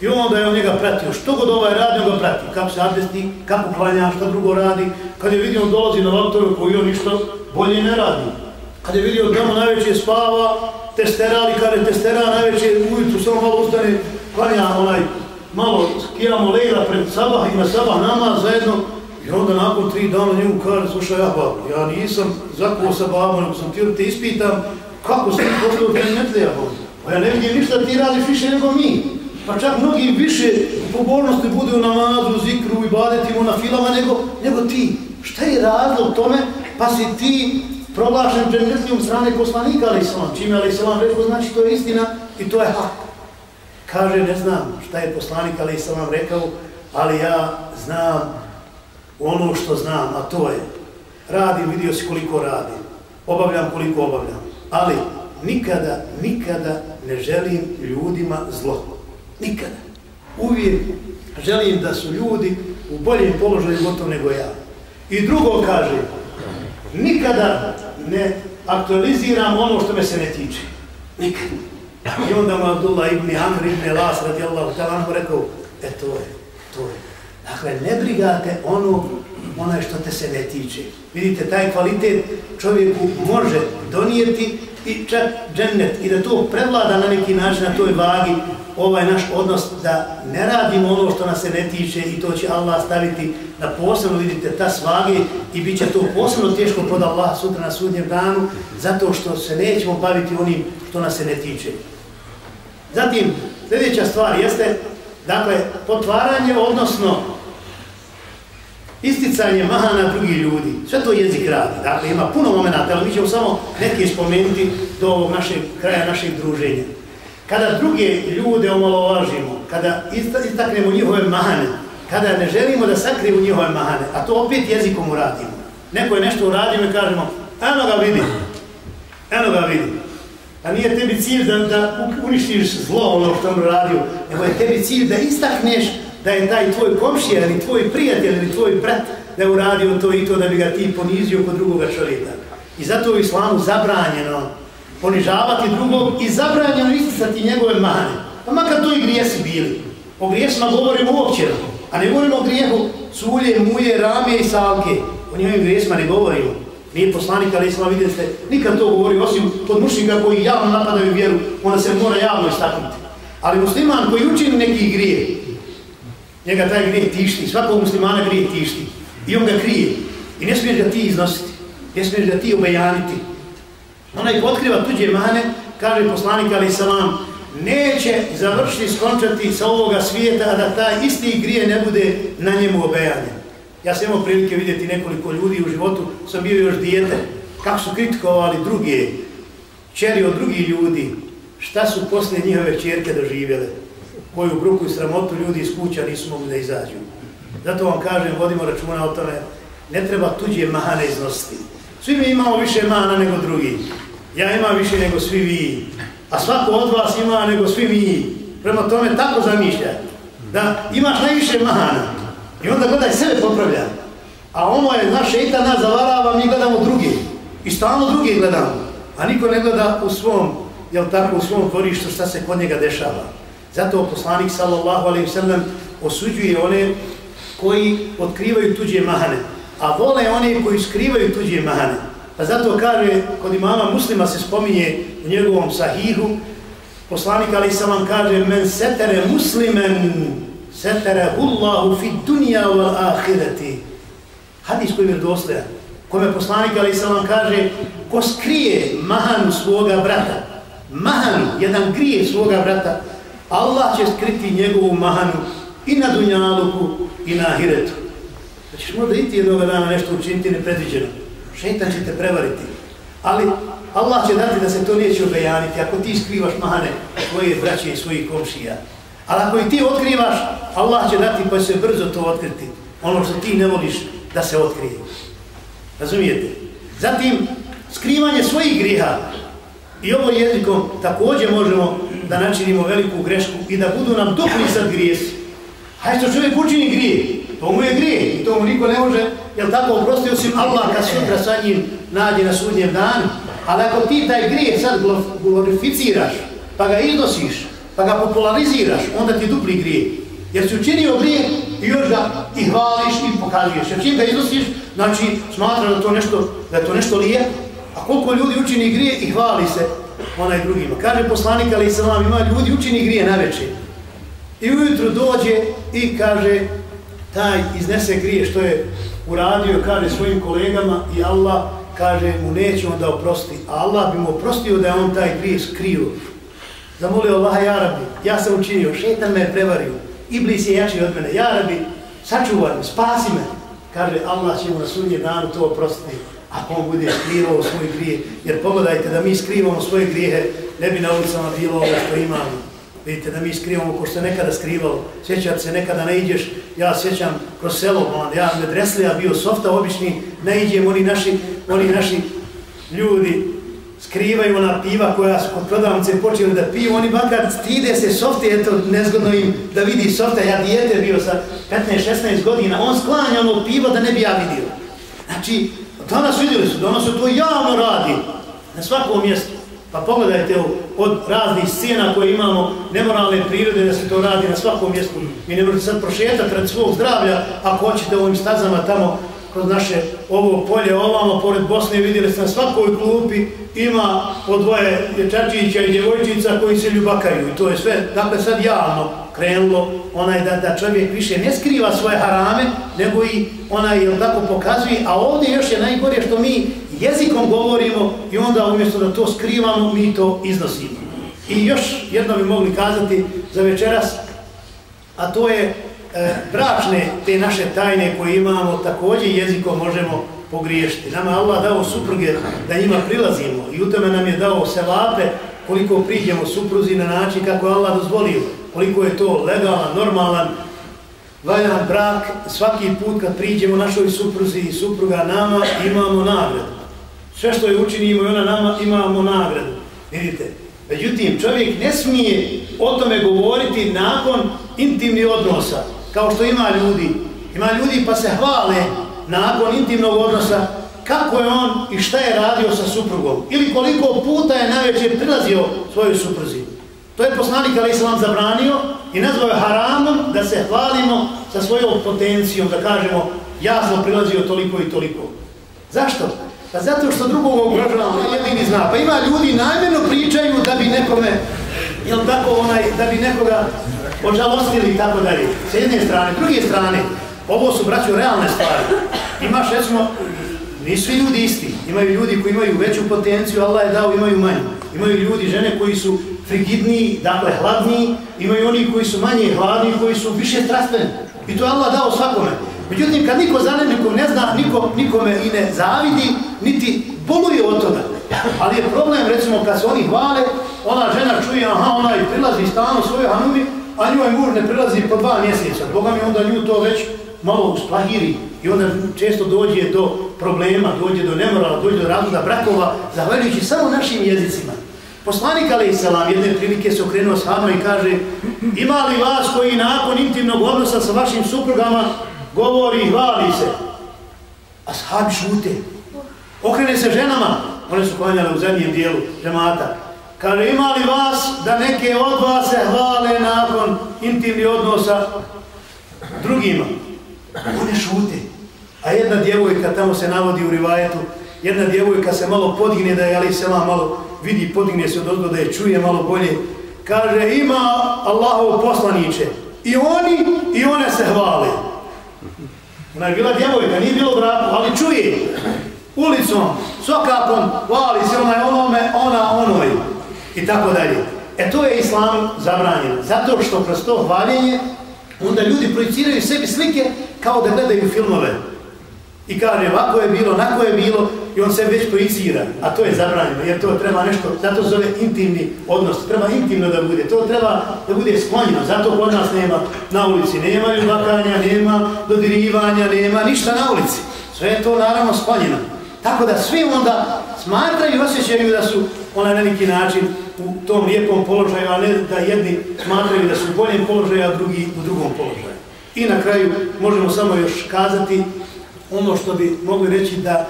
I onda je on njega pratio. Što god ovaj radi, on ga prati. Kako se abdesti, kako klanja, šta drugo radi. Kad je vidio, on dolazi na laptoru koji on ništa bolje ne radi. Kad je vidio da mu najveće spava, testerali, kada testera najveće ujutru, samo malo ustane, klanja onaj malo skijamo lejla pred sabah i na sabah nama zajedno i onda nakon tri dana njemu kaže, slušaj ja babu, ja nisam zakuo sa babom, nego sam ti te ispitam kako se ti postao trenetlija babu. Pa ja ne vidim ništa ti radiš više nego mi. Pa čak mnogi više pobolnosti bude u namazu, zikru i badetimo na filama nego, nego ti. Šta je razlog tome? Pa si ti proglašen dženetlijom strane poslanika, ali sam, čime ali sam rekao, znači to je istina i to je hak. Kaže, ne znam šta je poslanik, ali sam vam rekao, ali ja znam ono što znam, a to je, radim, vidio si koliko radim, obavljam koliko obavljam, ali nikada, nikada ne želim ljudima zlo. Nikada. Uvijek želim da su ljudi u boljem položaju gotovo nego ja. I drugo kaže, nikada ne aktualiziram ono što me se ne tiče. Nikada. I onda mu Abdullah ibn Amr ibn Las radijallahu ta'ala rekao, e to je, to je. Dakle, ne brigate ono, ono što te se ne tiče. Vidite, taj kvalitet čovjeku može donijeti i čak džennet i da to prevlada na neki način na toj vagi ovaj naš odnos da ne radimo ono što nas se ne tiče i to će Allah staviti da posebno, vidite, ta svage i bit će to posebno teško pod Allah sutra na sudnjem danu zato što se nećemo baviti onim što nas se ne tiče. Zatim, sljedeća stvar jeste, dakle, potvaranje, odnosno isticanje mahana drugih ljudi. Sve to jezik radi. Dakle, ima puno momenta, ali mi ćemo samo neke spomenuti do ovog našeg kraja našeg druženja. Kada druge ljude omalovažimo, kada istaknemo njihove mahane, kada ne želimo da sakrijemo njihove mahane, a to opet jezikom uradimo. Neko je nešto uradio i kažemo, eno ga vidi, eno ga vidi. A nije tebi cilj da, da uništiš zlo ono što on radio, nego je tebi cilj da istakneš da je taj tvoj komšija ili tvoj prijatelj ili tvoj brat da je uradio to i to da bi ga ti ponizio kod drugoga čovjeka. I zato u islamu zabranjeno ponižavati drugog i zabranjeno isticati njegove mane. Pa makar to i grijesi bili. O grijesima govorimo uopće, a ne govorimo o grijehu sulje, muje, rame i salke. O njevim grijesima ne govorimo. Nije poslanik, ali islam vidjeli ste, nikad to govori, osim kod mušnika koji javno napadaju vjeru, ona se mora javno istaknuti. Ali musliman koji učini neki grije, njega taj grije tišti, svakog muslimana grije tišti. I on ga krije. I ne smiješ ga ti iznositi, ne smiješ ga ti obejaniti. Onaj ko otkriva tuđe mane, kaže poslanik, ali salam, neće završiti, skončati sa ovoga svijeta, a da taj isti grije ne bude na njemu obejanjen. Ja sam imao prilike vidjeti nekoliko ljudi u životu, sam bio još dijete, kako su kritikovali druge, čeri od drugih ljudi, šta su poslije njihove čerke doživjele, koju bruku i sramotu ljudi iz kuća nisu mogli da izađu. Zato vam kažem, vodimo računa o tome, ne treba tuđe mane iznositi. Svi mi imamo više mana nego drugi. Ja imam više nego svi vi. A svako od vas ima nego svi mi. Prema tome tako zamišljaj. Da imaš najviše mana. I onda gledaj sebe popravlja. A ono je, naš šeitan nas zavarava, mi gledamo drugi. I stalno drugi gledamo. A niko ne gleda u svom, jel tako, u svom korištu šta se kod njega dešava. Zato poslanik sallallahu alaihi sallam osuđuje one koji otkrivaju tuđe mahane. A vole one koji skrivaju tuđe mahane. Pa zato kaže, kod imama muslima se spominje u njegovom sahihu, poslanik alaihi sallam kaže, men setere muslimen setere hullahu fi dunja wal ahireti. Hadis koji je dostojan. Kome poslanik ali Salam kaže ko skrije mahanu svoga brata, mahanu, jedan grije svoga brata, Allah će skriti njegovu mahanu i na dunjaluku i na ahiretu. Da ćeš možda iti jednog dana nešto učiniti nepredviđeno. Šeitan će te prevariti. Ali Allah će dati da se to neće obejaniti ako ti skrivaš mahane svoje braće i svojih komšija. Ali ako i ti otkrivaš, Allah će dati pa se brzo to otkriti. Ono što ti ne voliš da se otkrije. Razumijete? Zatim, skrivanje svojih griha. I ovo jezikom također možemo da načinimo veliku grešku i da budu nam dupli sad grijesi. Hajde što čovjek učini grije, to mu je grije i to mu niko ne može, jel tako oprosti osim Allah kad sutra sa njim nađe na sudnjem danu. Ali ako ti taj grije sad glorificiraš, pa ga iznosiš, pa ga populariziraš, onda ti dupli grije. Jer si učinio grije i još ga i hvališ i pokazuješ. Jer čim ga iznosiš, znači smatra da to nešto, da je to nešto lijepo. A koliko ljudi učini grije i hvali se onaj drugima. Kaže poslanik, ali se vam ima ljudi učini grije na večer. I ujutru dođe i kaže, taj iznese grije što je uradio, kaže svojim kolegama i Allah kaže mu neće onda oprosti. A Allah bi mu oprostio da je on taj grije skrio. Zamolio Allah, ja rabi, ja sam učinio, šetan me prevario. Iblis je jači od mene, ja rabi, sačuvaj me, spasi me. Kaže, Allah će mu na sudnje danu to oprostiti ako on bude skrivao svoj grije. Jer pogledajte da mi skrivamo svoje grijehe, ne bi na ulicama bilo ovo što imamo. Vidite da mi skrivamo ko što se nekada skrivalo. Sjećat se, nekada ne ideš, ja sjećam kroz selo, ja medreslija bio softa obični, ne idem, oni naši, oni naši ljudi skrivaju ona piva koja su kod prodavnice počeli da piju, oni makar stide se softe, eto, nezgodno im da vidi softa, ja dijete bio sa 15-16 godina, on sklanja ono pivo da ne bi ja vidio. Znači, danas vidjeli su, danas ono se to javno radi, na svakom mjestu. Pa pogledajte od raznih scena koje imamo, nemoralne prirode, da se to radi na svakom mjestu. Mi ne možete sad prošetati rad svog zdravlja, ako hoćete ovim stazama tamo, kroz naše ovo polje ovamo, pored Bosne, vidjeli ste na svakoj klupi, ima po dvoje dječačića i djevojčica koji se ljubakaju. I to je sve, dakle, sad javno krenulo onaj da, da čovjek više ne skriva svoje harame, nego i onaj, jel tako, pokazuje. A ovdje još je najgore što mi jezikom govorimo i onda umjesto da to skrivamo, mi to iznosimo. I još jedno bi mogli kazati za večeras, a to je E, bračne te naše tajne koje imamo, također jezikom možemo pogriješiti. Nama Allah dao supruge da njima prilazimo i u tome nam je dao selape koliko priđemo supruzi na način kako je Allah dozvolio, koliko je to legalan, normalan, valjan brak, svaki put kad priđemo našoj supruzi i supruga nama imamo nagradu. Sve što je učinimo i ona nama imamo nagradu. Vidite, međutim čovjek ne smije o tome govoriti nakon intimnih odnosa, kao što ima ljudi. Ima ljudi pa se hvale nakon intimnog odnosa kako je on i šta je radio sa suprugom. Ili koliko puta je najveće prilazio svojoj supruzi. To je poslanik Ali Islam zabranio i nazvao je haramom da se hvalimo sa svojom potencijom, da kažemo ja sam prilazio toliko i toliko. Zašto? Pa zato što drugog ugrožavamo, jedini zna. Pa ima ljudi najmjerno pričaju da bi nekome, jel tako onaj, da bi nekoga ožalostili i tako dalje. S jedne strane, s druge strane, ovo su, braću, realne stvari. Imaš, recimo, nisu svi ljudi isti. Imaju ljudi koji imaju veću potenciju, Allah je dao, imaju manju. Imaju ljudi, žene koji su frigidniji, dakle hladniji, imaju oni koji su manje hladni, koji su više strastveni. I to je Allah dao svakome. Međutim, kad niko za nekom ne zna, niko, nikome i ne zavidi, niti boluje od toga. Ali je problem, recimo, kad se oni hvale, ona žena čuje, aha, ona i prilazi stalno svoje hanumi, a njoj mur ne prilazi po dva mjeseca. Boga mi onda nju to već malo usplahiri i onda često dođe do problema, dođe do nemorala, dođe do razloga brakova, zahvaljujući samo našim jezicima. Poslanik Ali Isalam jedne prilike se okrenuo s Hanom i kaže ima li vas koji nakon intimnog odnosa sa vašim suprugama govori i hvali se? A sahabi šute. Okrene se ženama, one su klanjale u zadnjem dijelu žemata. Kaže, ima li vas da neke od vas se hvale nakon intimnih odnosa drugima? One šute. A jedna djevojka, tamo se navodi u rivajetu, jedna djevojka se malo podigne da je Ali se malo vidi, podigne se od odgo da je čuje malo bolje. Kaže, ima Allahov poslaniće. I oni, i one se hvale. Ona je bila djevojka, nije bilo braku, ali čuje ulicom, sokapom, hvali se onaj onome, ona onoj. I tako dalje. E to je islam zabranjeno. Zato što kroz to hvaljenje onda ljudi projiciraju sebi slike kao da gledaju filmove. I kaže, ovako je bilo, onako je bilo, i on se već projicira, a to je zabranjeno, jer to treba nešto, zato zove intimni odnos, treba intimno da bude, to treba da bude sklonjeno, zato kod nas nema na ulici, nema ljubakanja, nema dodirivanja, nema ništa na ulici, sve je to naravno sklonjeno. Tako da svi onda smatraju i osjećaju da su ona na neki način u tom lijepom položaju, a ne da jedni smatraju da su u boljem položaju, a drugi u drugom položaju. I na kraju možemo samo još kazati ono što bi mogli reći da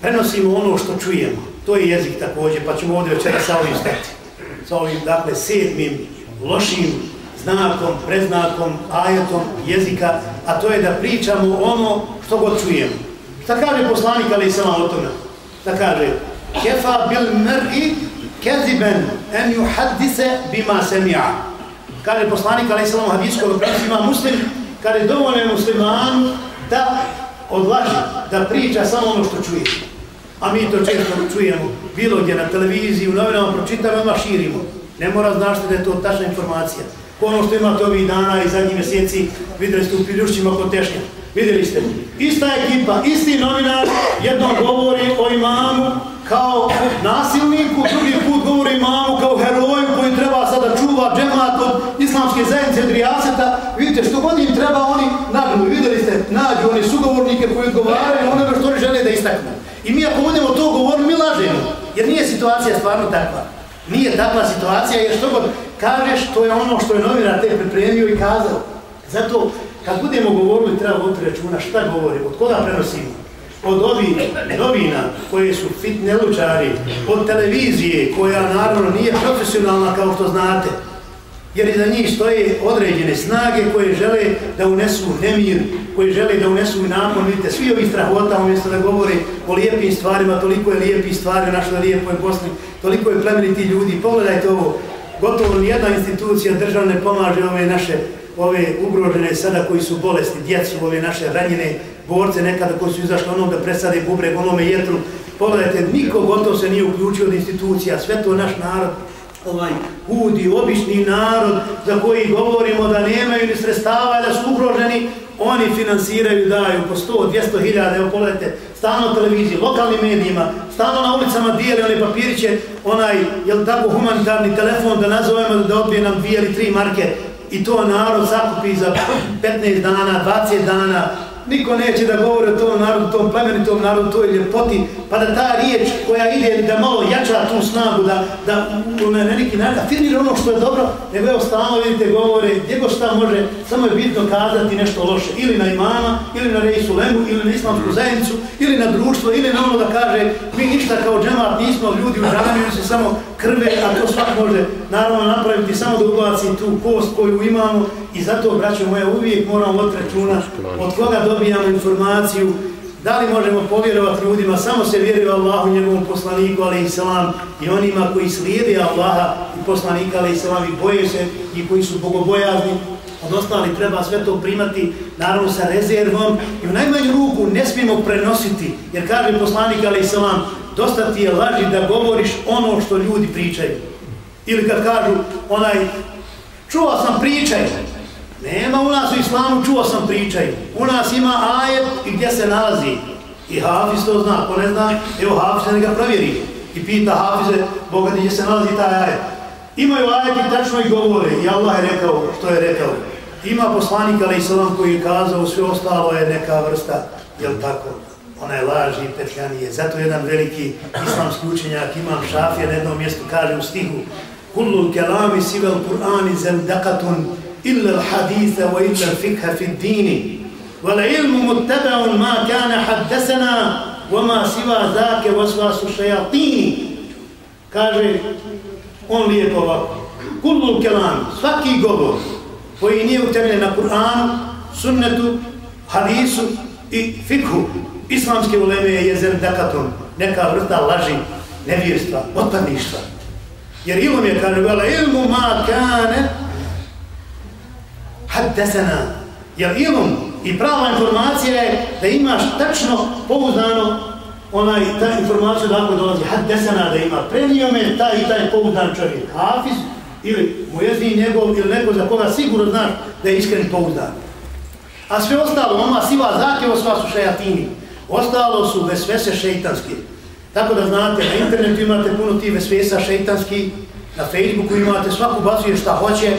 prenosimo ono što čujemo. To je jezik također, pa ćemo ovdje večera sa ovim stati. Sa ovim, dakle, sedmim, lošim znakom, preznakom, ajetom jezika, a to je da pričamo ono što god čujemo. Šta kaže poslanik, ali i sama o tome? Da kaže, kefa bil mer'i keziben en juhaddise bima semija. Kaže poslanik, ali i hadijskog hadisko, ima muslim, kaže dovoljno musliman da odlaži, da priča samo ono što čuje. A mi to često čujemo, bilo gdje na televiziji, u novinama pročitamo, ima širimo. Ne mora znaš da je to tačna informacija. Ono što imate ovih dana i zadnjih mjeseci, vidjeli ste u Piljušćima kod Tešnja. Vidjeli ste, ista ekipa, isti novinar, jednom govori o imamu kao nasilniku, drugi put govori imamu kao heroju koji treba sada čuva džemat od islamske zajednice Drijaseta. Vidite, što god im treba, oni nagnu. Vidjeli ste, nađu oni sugovornike koji odgovaraju onome što oni žele da istaknu. I mi ako budemo to govorili, mi lažemo. Jer nije situacija stvarno takva. Nije takva situacija, jer što god kažeš, to je ono što je novinar te pripremio i kazao. Zato, kad budemo govorili, treba voditi računa šta govorimo, od koga prenosimo. Od ovih novina koje su fitnelučari, od televizije koja naravno nije profesionalna kao što znate, jer iza njih stoje određene snage koje žele da unesu nemir, koje žele da unesu napon, vidite, svi ovi strahota umjesto da govore o lijepim stvarima, toliko je lijepih stvari u našoj lijepoj Bosni, toliko je plemeniti ljudi, pogledajte ovo, gotovo nijedna institucija državne pomaže ove naše, ove ugrožene sada koji su bolesti, djecu, ove naše ranjene borce nekada koji su izašli onom da presade bubreg, onome jetru, pogledajte, niko gotovo se nije uključio od institucija, sve to naš narod, ovaj hudi, obični narod za koji govorimo da nemaju ni sredstava da su ugroženi, oni finansiraju, daju po 100, 200 hiljada, evo pogledajte, stalno televiziji, lokalnim medijima, stalno na ulicama dijeli one papiriće, onaj, jel tako, humanitarni telefon da nazovemo da odbije nam dvije ili tri marke i to narod sakupi za 15 dana, 20 dana, niko neće da govore o tom narodu, tom plemenitom narodu, toj ljepoti, pa da ta riječ koja ide da malo jača tu snagu, da, da na neki način afirmira ono što je dobro, nego evo stalno vidite govore, gdje go šta može, samo je bitno kazati nešto loše, ili na imama, ili na rejsu lemu, ili na islamsku zajednicu, ili na društvo, ili na ono da kaže, mi ništa kao džemat nismo ljudi u džamiju, se samo krve, a to svak može naravno napraviti samo da ubaci tu kost koju imamo. I zato, braćo moje, uvijek moramo od računa od koga dobijamo informaciju, da li možemo povjerovati ljudima, samo se vjeruje Allahu njegovom poslaniku, ali i salam, i onima koji slijede Allaha i poslanika, ali i salam, i boje se, i koji su bogobojazni, od ostali treba sve to primati, naravno sa rezervom, i u najmanju ruku ne smijemo prenositi, jer kaže poslanik, ali i salam, dosta ti je laži da govoriš ono što ljudi pričaju. Ili kad kažu, onaj, čuo sam pričaj, Nema u nas u islamu, čuo sam pričaj. U nas ima ajet i gdje se nalazi. I Hafiz to zna, ko ne zna, evo Hafiz ne ga provjeri. I pita Hafize, Boga gdje se nalazi taj ajet. Imaju ajet i tačno i govore. I Allah je rekao što je rekao. Ima poslanik, ali i koji je kazao, sve ostalo je neka vrsta, jel tako, ona je laži i petljanije. Zato jedan veliki islamski učenjak, imam šafija, na jednom mjestu kaže u stihu, Kullu kelami sivel Kur'ani zemdakatun إلا الحديث وإلا الفقه في الدين والعلم متبع ما كان حدثنا وما سوى ذاك وسواس الشياطين kaže on lijepo ovako kullul kelam, svaki govor koji nije utemljen na Kur'anu, sunnetu, hadisu i fikhu islamske uleme je jezer dekatom neka vrsta laži, nevjerstva, otpadništva jer ilom je kaže ilmu ma kane haddesena. Jer ilum i prava informacija je da imaš tačno pouzdano onaj, ta informacija odakle dolazi haddesena da ima prenio me taj i taj pouzdan čovjek. Hafiz ili mujezni njegov ili neko za koga sigurno znaš da je iskren pouzdan. A sve ostalo, oma siva zakevo sva su šajatini. Ostalo su vesvese šeitanske. Tako da znate, na internetu imate puno ti vesvesa šeitanski, na Facebooku imate, svaku bacuje šta hoće,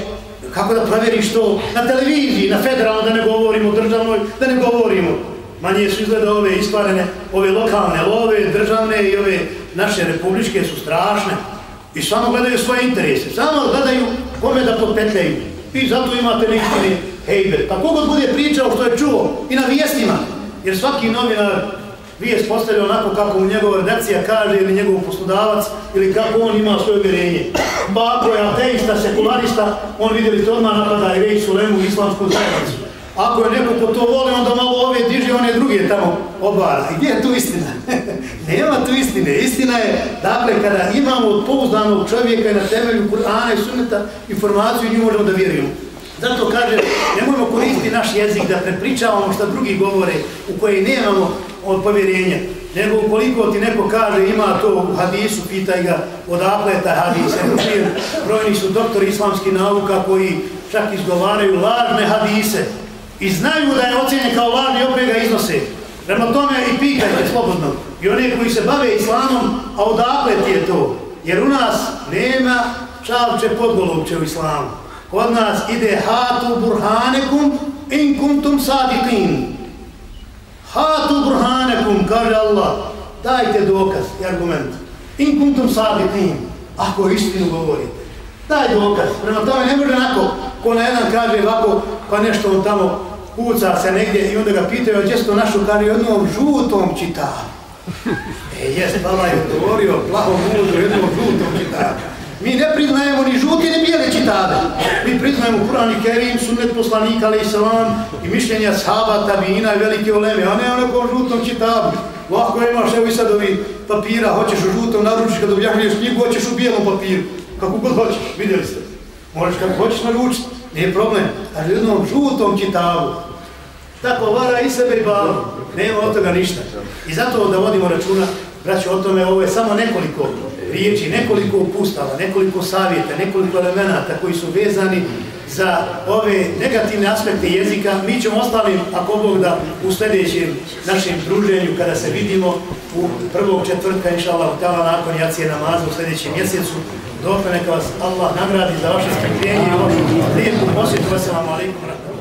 kako da provjeriš to na televiziji, na federalno, da ne govorimo, državnoj, da ne govorimo. Manje su izgleda ove isparene, ove lokalne love, državne i ove naše republičke su strašne. I samo gledaju svoje interese, samo gledaju kome da potpetljaju. I zato imate neistine hejbe. Pa kogod bude pričao što je čuo i na vijestima, jer svaki novinar vijest postavlja onako kako mu njegova redakcija kaže ili njegov poslodavac ili kako on ima svoje uvjerenje. Pa ako je ateista, sekularista, on vidjeli to odmah napada i reći Sulemu islamsku zajednicu. Ako je neko ko to voli, onda malo ove diže, one druge tamo obara. I gdje je tu istina? [LAUGHS] Nema tu istine. Istina je, dakle, kada imamo od pouzdanog čovjeka i na temelju Kur'ana i Sunneta informaciju, nju možemo da vjerujemo. Zato kaže, nemojmo koristiti naš jezik da prepričavamo ono što drugi govore u koje nemamo od povjerenja. Nego ukoliko ti neko kaže ima to u hadisu, pitaj ga odakle je taj hadis. Brojni su doktori islamskih nauka koji čak izgovaraju lažne hadise i znaju da je ocjenjen kao lažni i opet ga iznose. Prema tome i pitajte slobodno. I oni koji se bave islamom, a odakle ti je to? Jer u nas nema čalče podgolovče u islamu. Kod nas ide hatu burhanekum in kuntum sadiqin. Hatu burhanekum, kaže Allah, dajte dokaz i argument. In kuntum sadiqin, ako istinu govorite. Daj dokaz. Prema tome ne može onako, ko na jedan kaže ovako, pa nešto on tamo kuca se negdje i onda ga pitaju, gdje se to kari kaže, jednom žutom čitavu. [LAUGHS] E, jes, Allah je odgovorio, plahom mudru, jednom žutom čitavu. Mi ne priznajemo ni žuti, ni bijele čitave. Mi priznajemo Kur'an i Kerim, sunnet poslanika, ali i salam, i mišljenja sahaba, tabina i velike oleme, a ne ono ko žutom čitavu. Lako imaš, evo i sad ovi papira, hoćeš u žutom, naručiš kad objavljuješ knjigu, hoćeš u bijelom papiru. Kako god hoćeš, vidjeli ste. Možeš kad hoćeš naručiti, nije problem. Ali jednom žutom čitavu, tako vara i sebe i bavu, nema od toga ništa. I zato da vodimo računa, braći, o tome, ovo je samo nekoliko riječi, nekoliko upustava, nekoliko savjeta, nekoliko elemenata koji su vezani za ove negativne aspekte jezika. Mi ćemo ostalim, ako Bog da, u sljedećem našem druženju, kada se vidimo u prvog četvrtka, inša Allah, nakon jacije namaza u sljedećem mjesecu, Dokle neka vas Allah nagradi za vaše strpljenje i ono vašu lijepu posjetu. Assalamu alaikum.